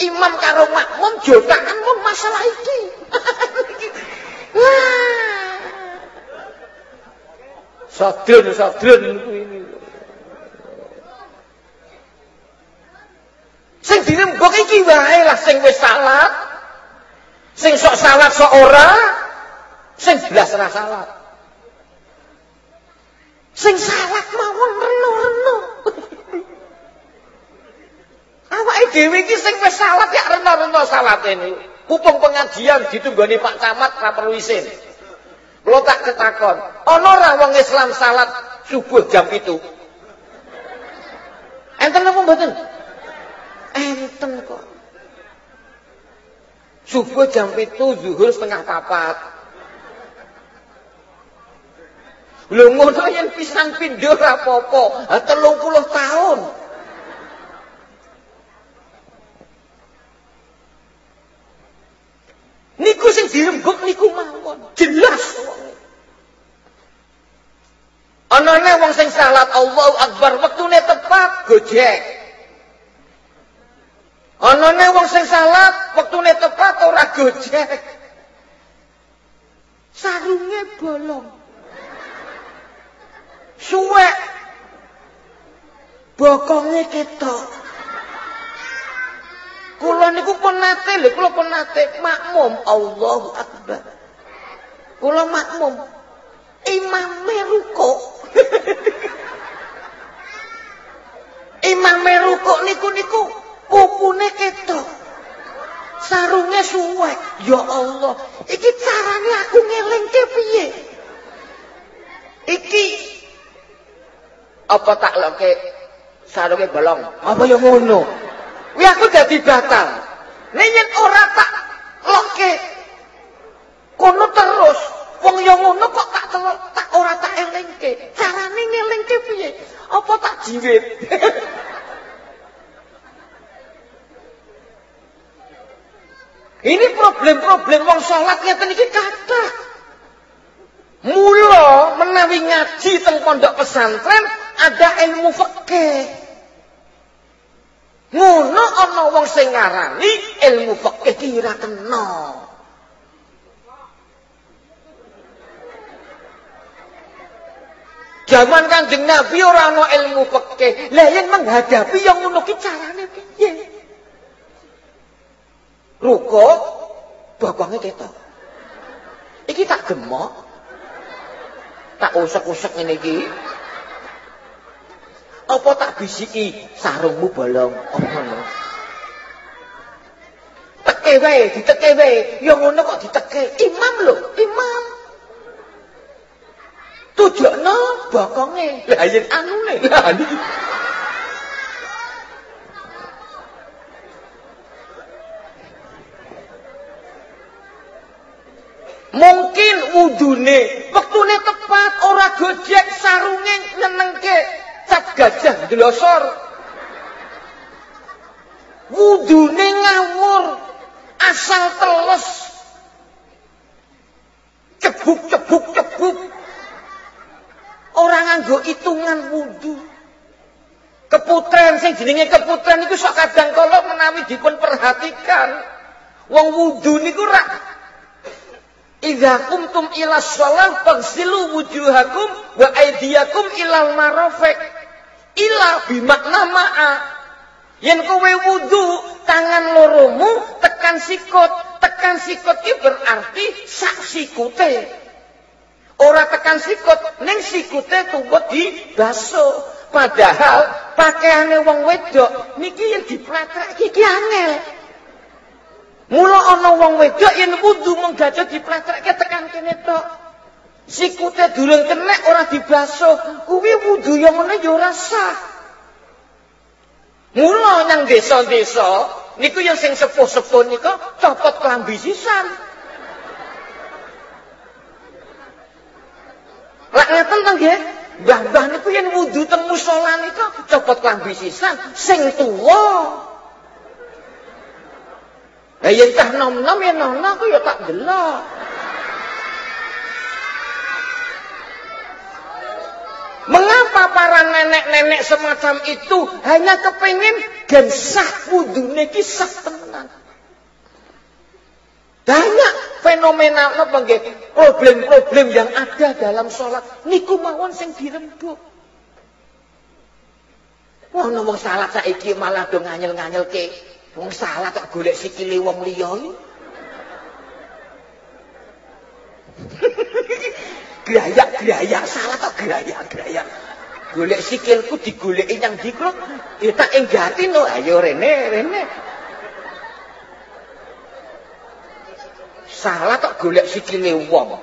imam karo makmum jotakan mung masalah iki. Sadrun sadrun ini. Sing dirembuk iki wae lah sing wis salat. Sing sok salat sok ora, sing jelas ora salat. Sing salat mawon reno-reno. Awake dhewe iki sing wis salat ya rena-rena salat ini. Kupung pengajian ditunggoni Pak Camat ra perlu isin. Kula tak ketakon, ana ora wong Islam salat subuh jam itu? Enten apa mboten? Enten kok. Subuh jam itu zuhur setengah papat. Lho ngono yen pisan pindho ora apa-apa. 30 tahun. Wong. Anane wong sing salat Allahu Akbar wektune tepat gojek. Anane wong sing salat wektune tepat ora gojek. Sarunge bolong. Suwek. Bokonge ketok. Kula niku pun nate lho, kula pun nate makmum Allahu Akbar. Kula makmum. Imam ruko. Imam ruko niku niku kupune ketok. Sarunge suwek. Ya Allah, iki carane aku ngelingke piye? Iki apa tak loke sarunge bolong? Apa yang ngono? Kuwi aku dadi batal. Nek ora tak loke kono terus wong yo ngono kok tak telok tak ora tak elingke. Carane ngelingke piye? Apa tak jiwit? Ini problem-problem wong salat ngeten iki kathah. Mula menawi ngaji teng pondok pesantren ada ilmu fikih. Ngono ana wong sing ngarani ilmu fikih ki ora kena. Zaman Kanjeng Nabi ora ana ilmu fikih. Lah yen menghadapi yang ngono ki carane piye? Ruko bokonge ketok. Iki tak gemok. Tak usek-usek ngene iki. Apa tak bisiki sarungmu bolong? Apa ngono? Teke wae, diteke wae. Ya ngono kok diteke. Imam lho, imam. Tujokno bokonge. Lah yen anune. Lah niki. Mungkin wudune wektune tepat ora gojek sarunge nyenengke cap gajah glosor. Wudune ngawur asal teles. Cebuk cebuk cebuk. Orang nganggo hitungan wudu. Keputren sing jenenge keputren iku sok kadang kala menawi dipun perhatikan. Wong wudu niku rak Idza kumtum ila shalah fagsilu wujuhakum wa aydiyakum ilal marafiq ila bimakna ma'a yen kowe wudu tangan loromu tekan sikut tekan sikut iki berarti sak sikute ora tekan sikut ning sikute tuwet di padahal pakaiane wong wedok niki yen dipletrek iki angel. Mula ana wong wedok yen wudu mung gajah dipletrekke tekan kene tok. Sikute durung kenek ora dibasuh kuwi wudu yang ngene ya ora sah. Mula nang desa-desa niku yang sing sepuh-sepuh niku copot klambi sisan ngeten to nggih mbah-mbah niku yen wudu teng musala niku copot klambi sisan sing tuwa Lah yen tah nom-nom ya nom-nom ya tak delok. Mengapa para nenek-nenek semacam itu hanya kepingin gensah wudune ki sah tenan? Banyak fenomena apa problem-problem yang ada dalam sholat niku mawon sing dirembuk. Wah, wong salat saiki malah do nganyel-nganyel ke. Wong salat kok golek sikile wong liya Gerayak-gerayak salah kok gerayak-gerayak. Golek sikilku digoleki yang ndi kok? Ya tak enggati no. Ayo rene, rene. Salah kok golek sikile wong.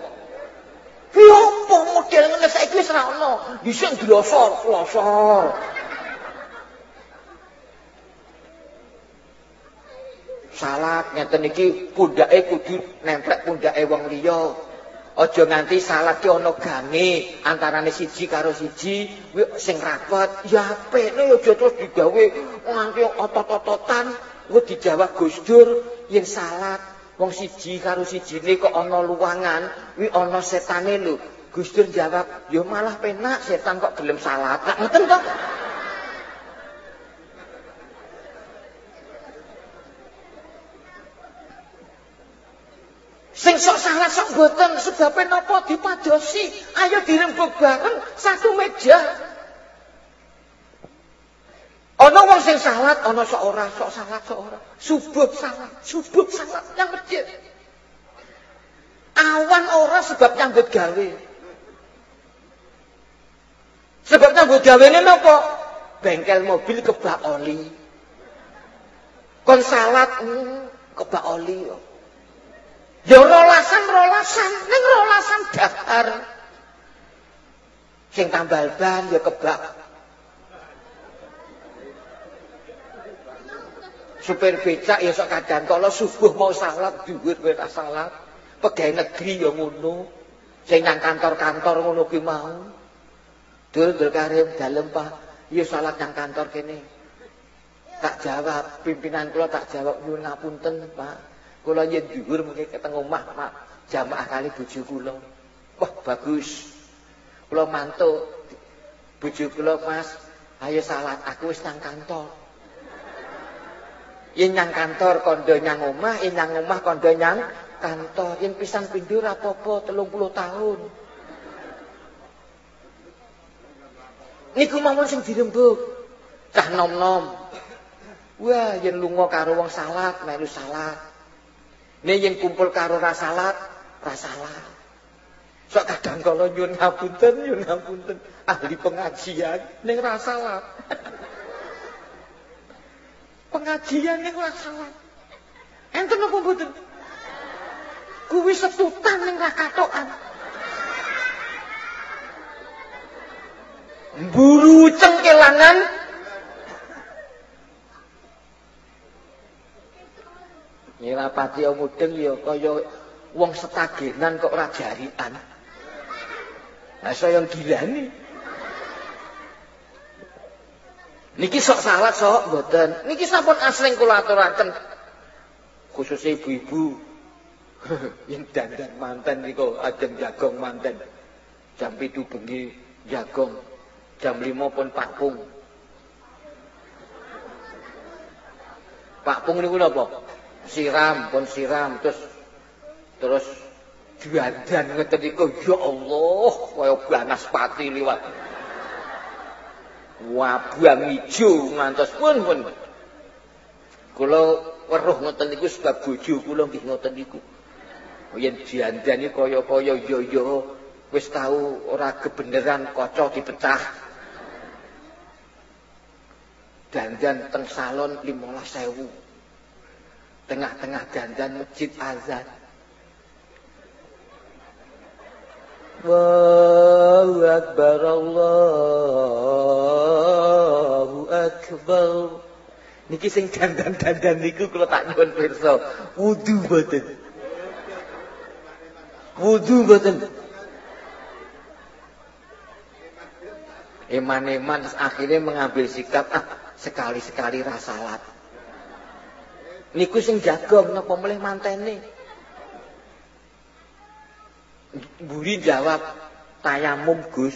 Opo model ngene saiki wis ora ono. Dhisik glosor, glosor. Salat ngeten iki pundake kudu nemplek pundake wong liya. Aja nganti salat ki ana gange antarane siji karo siji sing rapet. Ya apene aja terus digawe nganti otot-ototan. Kuwi dijawab Gus Dur yen salat wong siji karo sijine kok ana luwangan, kuwi ana setane lho. Gus Dur jawab, "Ya malah penak setan kok gelem salat." Nah, ngoten to? Sing sok salah sok boten sebabnya napa dipadosi. Ayo dirembuk bareng satu meja. Ana wong sing salat, ana sok ora, sok salat, sok ora. Subuh salat, subuh salat yang masjid. Awan ora sebab nyambut gawe. Sebab nyambut gawe ini napa? Bengkel mobil kebak oli. Kon salat hmm, kebak oli. Ya rolasan-rolasan, ning rolasan daftar. Sing tambal ban ya kebak. Supir becak ya sok kadang kalau subuh mau salat kowe tak salat. Pegawai negeri ya ngono. Sing nang kantor-kantor ngono kuwi mau. Dur dur karim dalem Pak. Ya salat nang kantor kene. Tak jawab, pimpinan kula tak jawab nyuwun ngapunten, Pak. Kula yen dhuwur mengke keteng omah, Mak. Jamaah kali bojo kula. Wah, bagus. Kula mantuk. Bojo kula, Mas, ayo salat, aku wis nang kantor. Yen nang kantor kondo nyang omah, yen nang omah kondo nyang kantor. Yen pisan pindho ora apa-apa 30 tahun. Niku mawon sing dirembuk. Cah nom-nom. Wah, yen lunga karo wong salat, melu salat. Nek yang kumpul karo rasalat, rasalat. Sok kadang kalau nyun ngapunten, nyun ngapunten, ahli pengajian ning rasalat. pengajian ning rasalat. Enten apa mboten? Kuwi setutan ning rakatokan. Buru cengkelangan Nyirapati mudeng ya kaya wong setagenan kok ora jarian. Lah saya gilani. Niki sok salah sok mboten. Niki sampun asring kula aturaken. Khususnya ibu-ibu yang dandan manten niku ajeng jagong manten. Jam itu bengi jagong. Jam lima pun pakpung. Pakpung niku napa? siram pun siram terus terus juadan ngeten iku ya Allah kaya banaspati liwat wabang ijo ngantos pun pun. Kula weruh ngoten niku sebab bojo kula nggih ngoten niku. Yen jandan iki kaya-kaya ya ya wis tau ora kebeneran kaca dipecah. Dandan teng salon 15000 tengah-tengah dandan masjid azan. Allahu Akbar Allahu Akbar. Niki sing dandan-dandan niku kula tak nyuwun pirsa. Wudu mboten Wudu mboten Eman-eman akhirnya mengambil sikap ah sekali-sekali rasalat Niku sing jagong napa melih mantene. Buri jawab, tayamum Gus.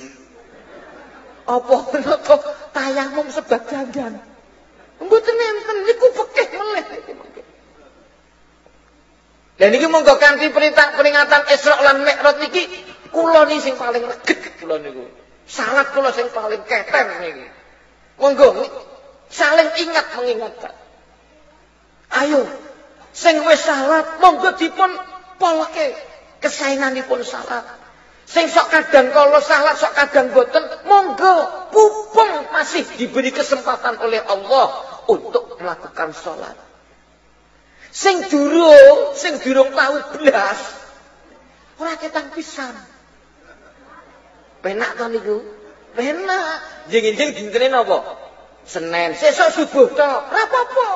Apa menapa tayamum sebab jangan? Mboten enten niku pekeh melih Dan niki monggo kanthi perintah peringatan Isra lan Mi'raj niki kula niki sing paling reget kula niku. Salat kula sing paling keter niki. Monggo saling ingat mengingatkan. Ayo, sing wis salat monggo dipun polke kesaenganipun salat. Sing sok kadang kalau salat sok kadang boten, monggo pupung masih diberi kesempatan oleh Allah untuk melakukan salat. Sing durung, sing durung tahu belas, ora ketang pisan. Penak to niku? Penak. Jeng-jeng dintene napa? Senin, sesuk subuh tok. Ora apa-apa.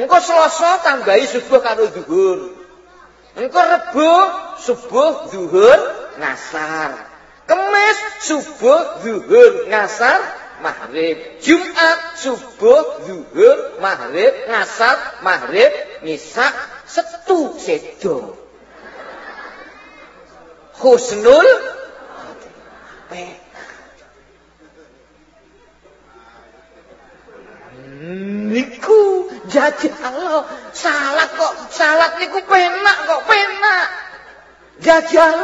Engko Selasa tambahi subuh karo zuhur. Engko Rebo subuh zuhur ngasar. Kemis subuh zuhur ngasar maghrib. Jumat subuh zuhur maghrib ngasar maghrib ngisak setu sedo. Husnul Pe. Niku jajal salat kok salat niku penak kok penak. Jajal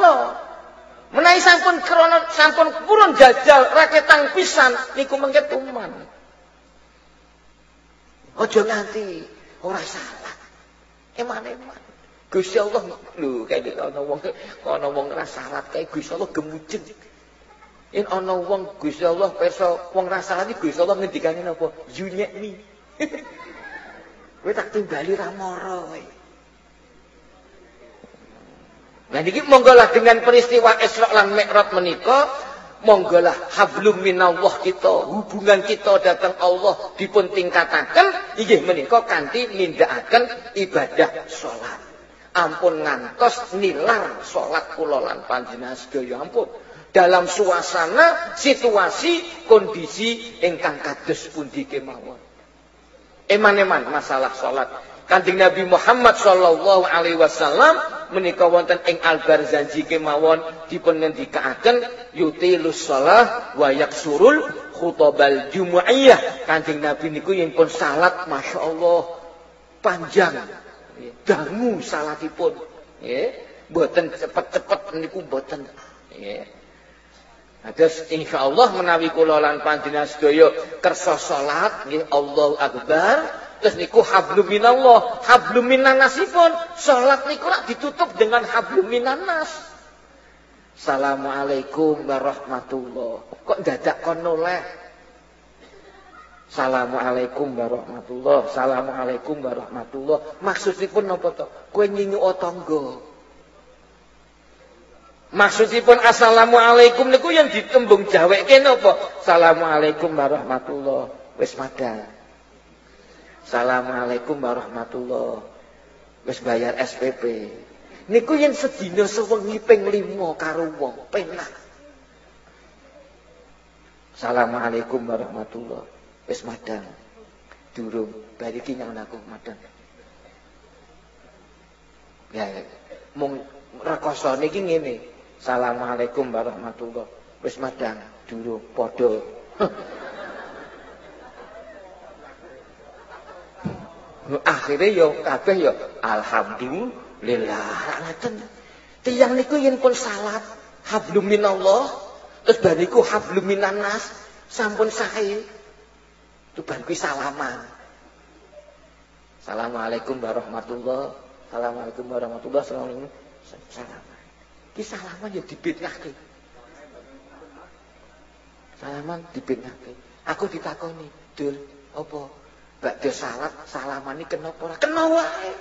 Menawi sampun krana sampun purun jajal raketang pisan niku mengke tuman. Aja nganti ora salat. Eman-eman. Gusti Allah lho kayak ana wong ana wong ora salat kae Gusti Allah gemujeng. Yen ana wong Gusti Allah perso wong ra salat iki Gusti Allah ngendikane napa? Yunyekni. Kowe tak timbali ra kowe. Nah niki monggolah dengan peristiwa Isra lan Mi'raj menika monggolah hablum minallah kita, hubungan kita datang Allah dipun tingkataken inggih menika kanthi nindakaken ibadah salat. Ampun ngantos nilar salat kula lan panjenengan sedaya ampun. Dalam suasana, situasi, kondisi ingkang kados pundi kemawon. Eman-eman masalah salat. Kanjeng Nabi Muhammad sallallahu alaihi wasallam menika wonten ing Al-Barzanji kemawon dipun ngendikaaken yutilus shalah wa yaksurul khutbal jumu'iyah. Kanjeng Nabi niku yen pun salat masyaallah panjang. Dangu salatipun. Nggih. Mboten cepet-cepet niku mboten. Nggih. Terus insyaallah menawi kula lan panjenengan sedaya kersa nggih Allahu Akbar Terus niku hablum minallah, hablum minanasipun. Salat niku rak ditutup dengan hablum minanas. Assalamualaikum warahmatullah. Kok dadak kon noleh? Assalamualaikum warahmatullah. Assalamualaikum warahmatullah. Maksudipun napa to? Kowe nyinyu tangga. Maksudipun assalamualaikum niku yang ditembung jaweke napa? Assalamualaikum warahmatullah. Wis madang. Assalamualaikum warahmatullah. Wis bayar SPP. Niku yen sedina sewengi ping 5 karo wong penak. Assalamualaikum warahmatullah. Wis madang. Durung bariki nyang aku madang. Ya, mung rekosane iki ngene. Assalamualaikum warahmatullah. Wis madang, durung padha. Akhirnya ya kabeh ya alhamdulillah. Ngoten. Tiyang niku yen pun salat hablum minallah terus bariku hablum minannas sampun sae. Itu bar salaman. Assalamualaikum warahmatullah. Assalamualaikum warahmatullah. Assalamualaikum. Salaman. Ki salaman ya dibidnahke. Salaman dibidnahke. Aku ditakoni, "Dul, apa Bakdo salat salaman ini kena ora? Kena wae.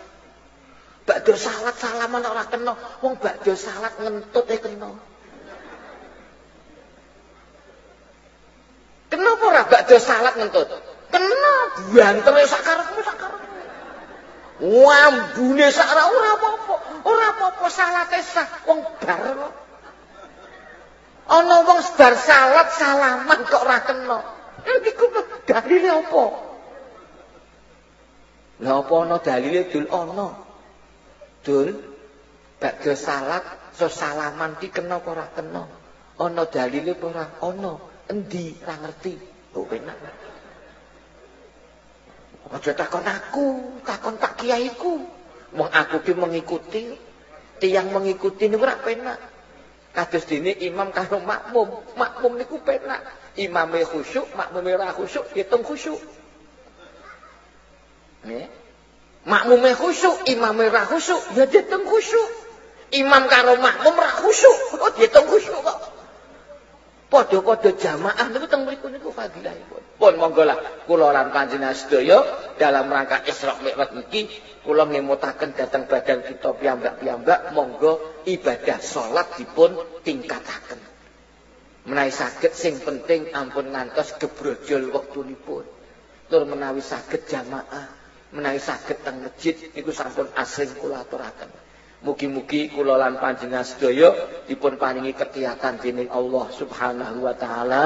Bakdo salat salaman ora kena. Wong bakdo salat ngentut e kena. Kenapa ora bakdo salat ngentut? Kena bantere sak karepmu sak karepmu. Wambune sak ora apa-apa. Ora apa-apa salate sah wong bar kok. Ana wong bar salat salaman kok ora kena. Iku dalile apa? Lah apa ana dalile dul ana? Dul bakda salat so salaman ki kena apa ora kena? Ana dalile apa ora? Ana. Endi? Ora ngerti. Oh penak. Aja takon aku, takon tak kiaiku. Wong aku ki mengikuti. Tiang mengikuti niku ora penak. Kados dene imam karo makmum. Makmum niku penak. Imame khusyuk, makmume ora khusyuk, hitung khusyuk. Nggih. Makmume khusyuk, imame ra khusyuk, ya ditung khusyuk. Imam karo makmum ra khusyuk, oh ditung khusyuk kok. Padha-padha jamaah niku teng mriku niku fadilahipun. Pun monggo lah kula lan panjenengan sedaya dalam rangka Isra Mi'raj niki kula ngemutaken dhateng badan kita piyambak-piyambak monggo ibadah salat dipun tingkataken. Menawi saged sing penting ampun ngantos gebrojol wektunipun. Tur menawi saged jamaah menawi saged teng masjid niku sampun asring kula aturaken. Mugi-mugi kula lan panjenengan sedaya dipun paringi kegiatan dening Allah Subhanahu wa taala.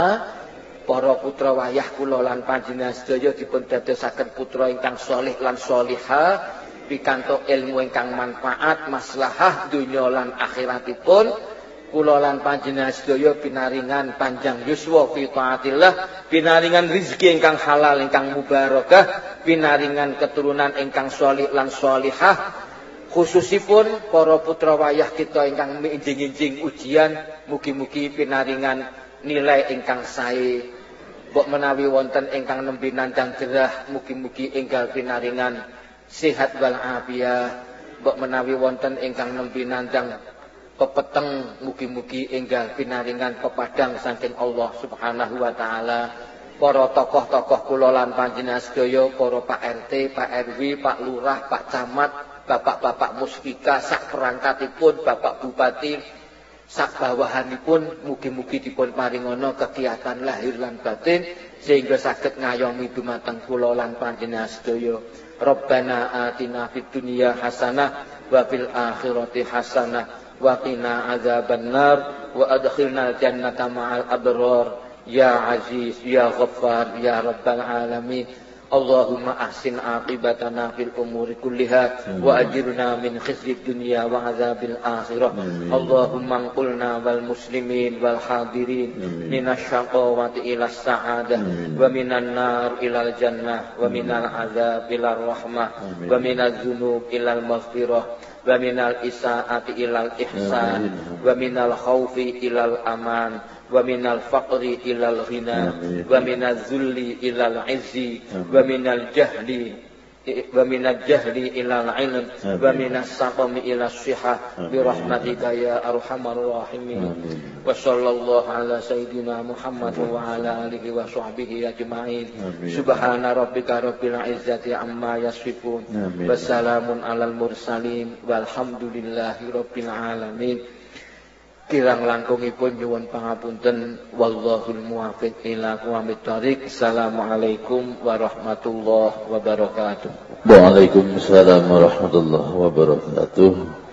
Para putra wayah kula lan panjenengan sedaya dipun dadosaken putra ingkang saleh lan salihah pikantuk ilmu ingkang manfaat maslahah dunya lan akhiratipun. Kula lan panjenengan sedaya pinaringan panjang yuswa fi taatillah, pinaringan rezeki ingkang halal ingkang mubarakah, pinaringan keturunan ingkang salih lan salihah khususipun para putra wayah kita ingkang minjing-injing ujian mugi-mugi pinaringan nilai ingkang sae. Mbok menawi wonten ingkang nembe nandang gerah mugi-mugi enggal pinaringan sehat wal afiat mbok menawi wonten ingkang nembe nandang pepeteng mugi-mugi enggal pinaringan pepadang saking Allah Subhanahu wa taala. Para tokoh-tokoh kula lan panjenengan sedaya para Pak RT, Pak RW, Pak Lurah, Pak Camat bapak-bapak muspika sak perangkatipun bapak bupati sak bawahanipun mugi-mugi dipun paringono kegiatan lahir lan batin sehingga saged ngayomi dumateng kula lan panjenengan sedaya. Rabbana atina fid dunya hasanah wa fil akhirati hasanah wa qina adzabannar wa adkhilna jannata ma'al abrar. Ya aziz ya ghaffar ya rabbal alamin Allahumma ahsin aqibatana fil umuri kulliha wa ajirna min khizyid dunya wa azabil akhirah. Allahumma anqulna wal muslimin wal hadirin minasy syaqawati ila sa'adah wa minan nar ilal jannah wa minal azab ila rahmah wa minaz dzunub ila al maghfirah wa minal isaati ilal ihsan wa minal khaufi ilal aman wa minal faqri ilal ghina. Wa minal zulli ilal izzi. Wa minal jahli wa minal jahli ilal ilm. Wa minal saqami ilal siha. Bi rahmatika ya arhamar rahimin. Wa sallallahu ala sayyidina Muhammad wa ala alihi wa sahbihi ajma'in. Subhana rabbika rabbil izzati amma yasifun. Wa salamun alal mursalin. Walhamdulillahi rabbil alamin kirang langkungipun nyuwun pangapunten. Wallahul muwaffiq. Ila aqwamit thoriq assalamualaikum warahmatullahi wabarakatuh. Waalaikumsalam warahmatullahi wabarakatuh